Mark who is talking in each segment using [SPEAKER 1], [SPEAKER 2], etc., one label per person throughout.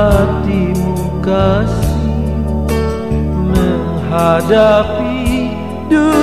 [SPEAKER 1] hatimu kasih menghadapi dunia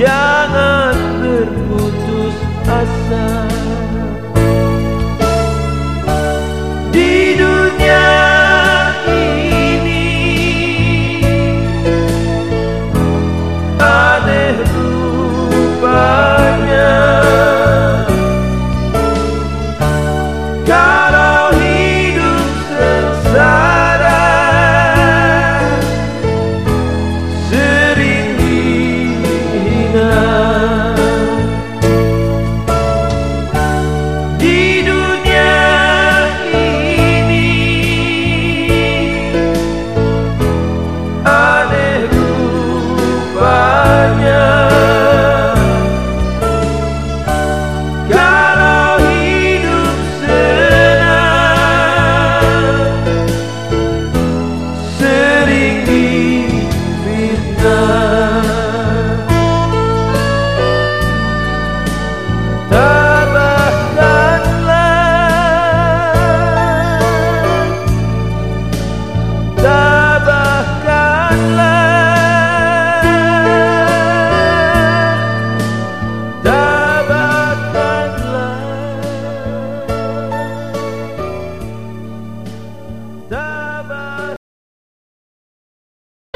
[SPEAKER 1] Jangan berputus asa